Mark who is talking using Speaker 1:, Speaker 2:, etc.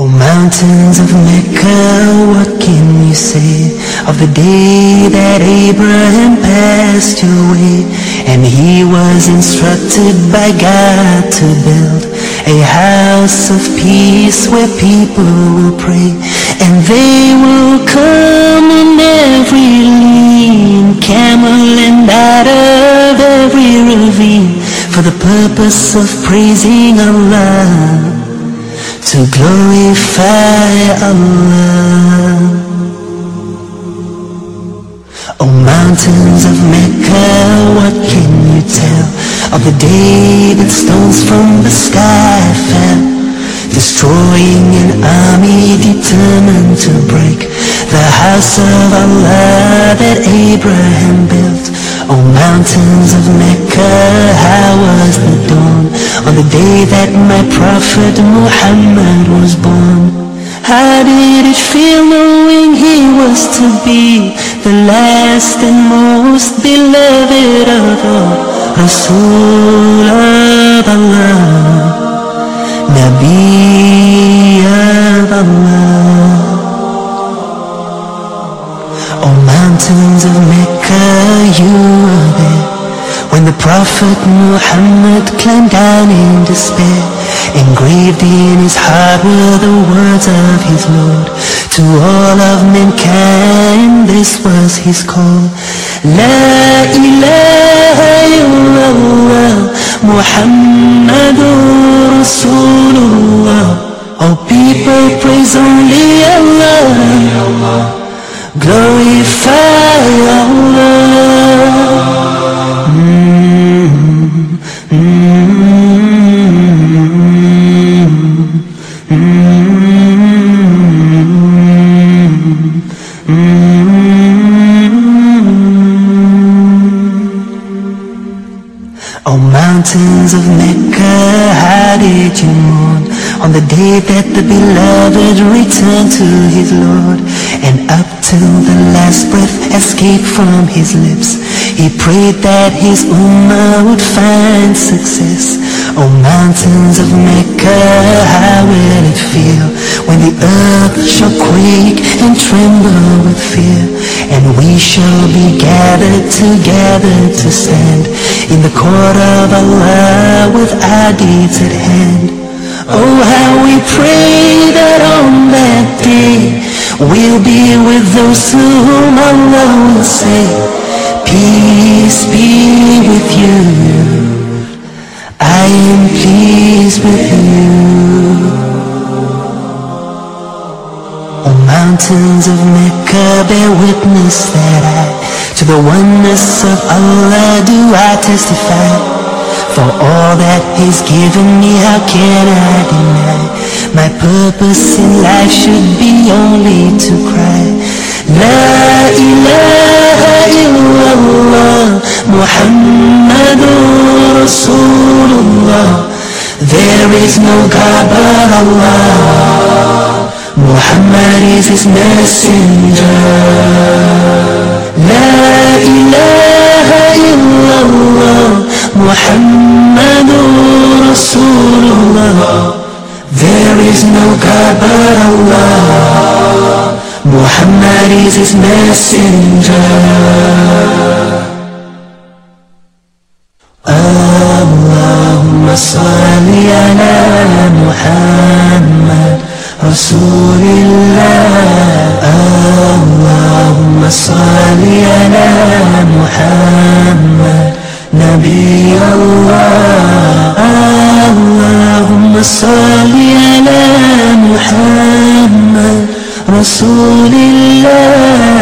Speaker 1: Oh, mountains of Mecca, what can you say of the day that Abraham passed away? And he was instructed by God to build a house of peace where people will pray. And they will come in every lean camel and out of every ravine for the purpose of praising Allah to glorify Allah. Oh mountains of Mecca, what can you tell of the day that stones from the sky fell, destroying an army determined to break the house of Allah that Abraham built? Oh mountains of Mecca, how was the day that my prophet Muhammad was born? How did it feel knowing he was to be the last and most beloved of all? Rasul of Allah, Nabi the Prophet Muhammad climbed down in despair. Engraved in his heart were the words of his Lord. To all of mankind this was his call. La ilaha illallah Muhammadur Rasulullah. All people praise only Allah. Glorify Allah. Mm. Oh mountains of Mecca, how did you mourn on the day that the beloved returned to his Lord? And up till the last breath escaped from his lips, he prayed that his ummah would find success. Oh mountains of Mecca, how will it feel when the earth shall quake and tremble with fear? And we shall be gathered together to stand in the court of Allah with our deeds at hand. Oh how we pray that on that day we'll be with those to whom Allah will say, Peace be with you. I am mountains of Mecca, bear witness that I, to the oneness of Allah do I testify. For all that He's given me, how can I deny? My purpose in life should be only to cry. La ilaha illallah Muhammadur Rasulullah There is no God but Allah Muhammad is his messenger La ilaha illallah Muhammadur Rasulullah There is no God but Allah Muhammad is his messenger رسول الله. اللهم صل على محمد. نبي الله. اللهم صل على محمد. رسول الله.